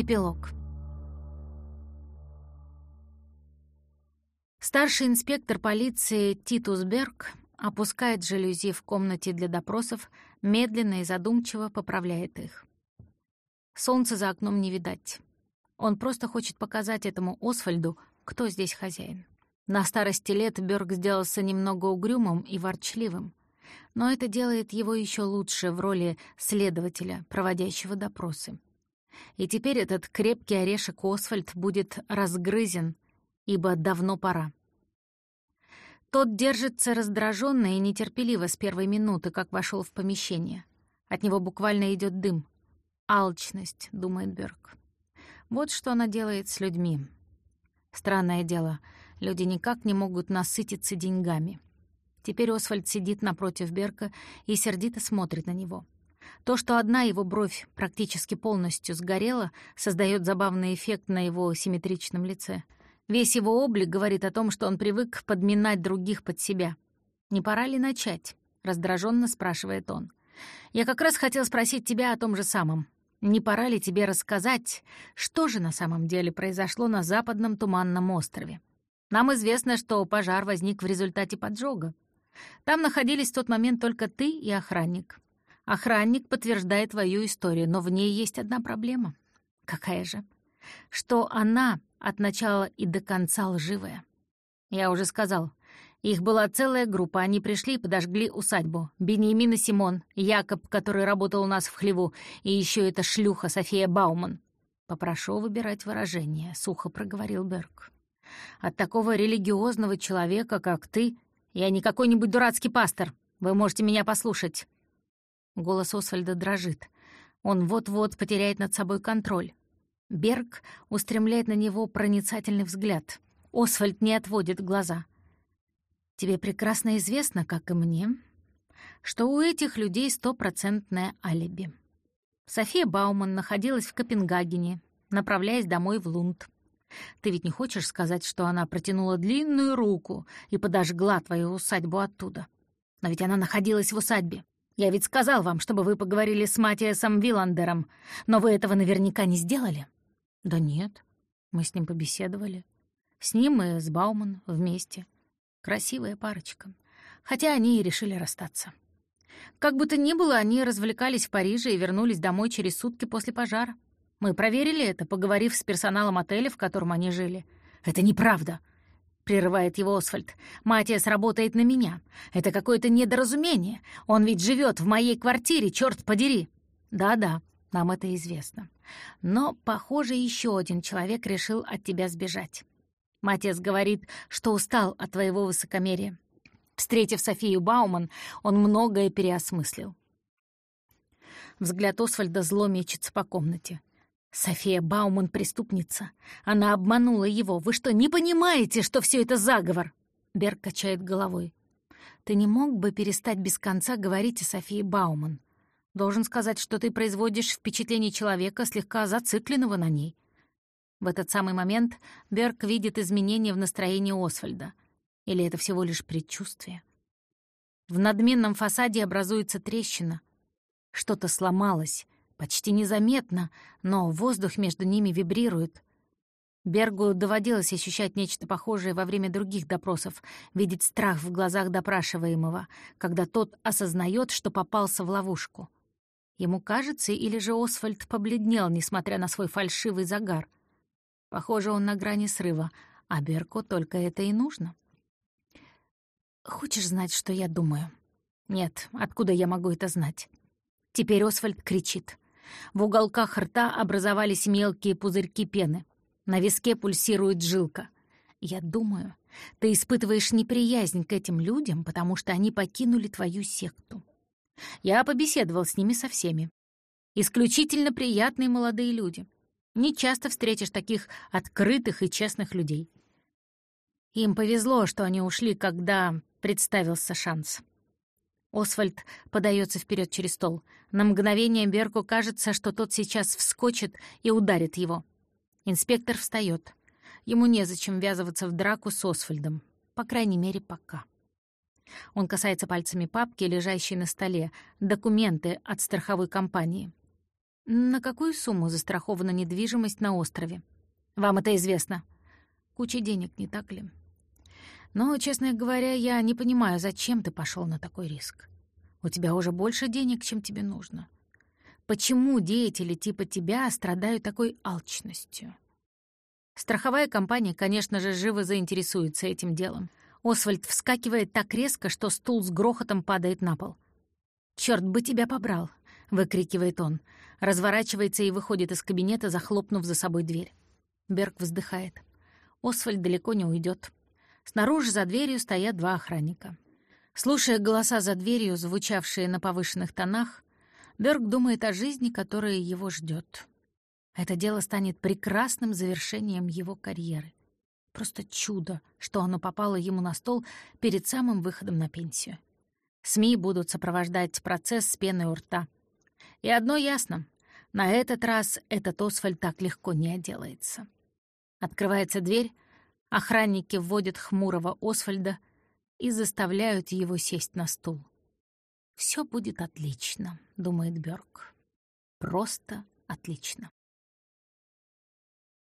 Эпилог. Старший инспектор полиции Титус Берг опускает жалюзи в комнате для допросов, медленно и задумчиво поправляет их. Солнца за окном не видать. Он просто хочет показать этому Освальду, кто здесь хозяин. На старости лет Бёрк сделался немного угрюмым и ворчливым, но это делает его еще лучше в роли следователя, проводящего допросы. И теперь этот крепкий орешек Освальд будет разгрызен, ибо давно пора. Тот держится раздраженно и нетерпеливо с первой минуты, как вошел в помещение. От него буквально идет дым. «Алчность», — думает Бёрк. Вот что она делает с людьми. Странное дело — Люди никак не могут насытиться деньгами. Теперь Освальд сидит напротив Берка и сердито смотрит на него. То, что одна его бровь практически полностью сгорела, создает забавный эффект на его симметричном лице. Весь его облик говорит о том, что он привык подминать других под себя. «Не пора ли начать?» — раздраженно спрашивает он. «Я как раз хотел спросить тебя о том же самом. Не пора ли тебе рассказать, что же на самом деле произошло на западном туманном острове?» Нам известно, что пожар возник в результате поджога. Там находились в тот момент только ты и охранник. Охранник подтверждает твою историю, но в ней есть одна проблема. Какая же? Что она от начала и до конца лживая. Я уже сказал, их была целая группа, они пришли и подожгли усадьбу. Бенемин и Симон, Якоб, который работал у нас в хлеву, и еще эта шлюха София Бауман. «Попрошу выбирать выражение», — сухо проговорил Берг. От такого религиозного человека, как ты, я не какой-нибудь дурацкий пастор. Вы можете меня послушать». Голос Освальда дрожит. Он вот-вот потеряет над собой контроль. Берг устремляет на него проницательный взгляд. Освальд не отводит глаза. «Тебе прекрасно известно, как и мне, что у этих людей стопроцентное алиби. София Бауман находилась в Копенгагене, направляясь домой в Лунд. Ты ведь не хочешь сказать, что она протянула длинную руку и подожгла твою усадьбу оттуда? Но ведь она находилась в усадьбе. Я ведь сказал вам, чтобы вы поговорили с Матиасом Виландером, но вы этого наверняка не сделали. Да нет, мы с ним побеседовали. С ним и с Бауман вместе. Красивая парочка. Хотя они и решили расстаться. Как бы то ни было, они развлекались в Париже и вернулись домой через сутки после пожара. Мы проверили это, поговорив с персоналом отеля, в котором они жили. Это неправда, прерывает его Освальд. Матиас работает на меня. Это какое-то недоразумение. Он ведь живет в моей квартире, черт подери. Да-да, нам это известно. Но, похоже, еще один человек решил от тебя сбежать. Матиас говорит, что устал от твоего высокомерия. Встретив Софию Бауман, он многое переосмыслил. Взгляд Освальда зло мечется по комнате. София Бауман преступница. Она обманула его. Вы что, не понимаете, что все это заговор? Берг качает головой. Ты не мог бы перестать без конца говорить о Софии Бауман? Должен сказать, что ты производишь впечатление человека, слегка зацикленного на ней. В этот самый момент Берг видит изменения в настроении Освальда. Или это всего лишь предчувствие? В надменном фасаде образуется трещина. Что-то сломалось, Почти незаметно, но воздух между ними вибрирует. Бергу доводилось ощущать нечто похожее во время других допросов, видеть страх в глазах допрашиваемого, когда тот осознает, что попался в ловушку. Ему кажется, или же Освальд побледнел, несмотря на свой фальшивый загар. Похоже, он на грани срыва, а Берку только это и нужно. «Хочешь знать, что я думаю?» «Нет, откуда я могу это знать?» Теперь Освальд кричит. В уголках рта образовались мелкие пузырьки пены. На виске пульсирует жилка. Я думаю, ты испытываешь неприязнь к этим людям, потому что они покинули твою секту. Я побеседовал с ними со всеми. Исключительно приятные молодые люди. Не часто встретишь таких открытых и честных людей. Им повезло, что они ушли, когда представился шанс. Освальд подается вперед через стол. На мгновение Берку кажется, что тот сейчас вскочит и ударит его. Инспектор встает. Ему незачем ввязываться в драку с Освальдом. По крайней мере, пока. Он касается пальцами папки, лежащей на столе, документы от страховой компании. На какую сумму застрахована недвижимость на острове? Вам это известно. Куча денег, не так ли? Но, честно говоря, я не понимаю, зачем ты пошел на такой риск. У тебя уже больше денег, чем тебе нужно. Почему деятели типа тебя страдают такой алчностью? Страховая компания, конечно же, живо заинтересуется этим делом. Освальд вскакивает так резко, что стул с грохотом падает на пол. «Чёрт бы тебя побрал!» — выкрикивает он. Разворачивается и выходит из кабинета, захлопнув за собой дверь. Берг вздыхает. Освальд далеко не уйдет. Снаружи за дверью стоят два охранника. Слушая голоса за дверью, звучавшие на повышенных тонах, Берг думает о жизни, которая его ждет. Это дело станет прекрасным завершением его карьеры. Просто чудо, что оно попало ему на стол перед самым выходом на пенсию. СМИ будут сопровождать процесс с пеной у рта. И одно ясно — на этот раз этот Освальд так легко не отделается. Открывается дверь, Охранники вводят хмурого Освальда и заставляют его сесть на стул. «Все будет отлично», — думает Бёрк. «Просто отлично».